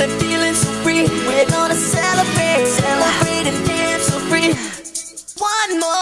Got feeling so free. We're gonna celebrate. Celebrate and dance so free. One more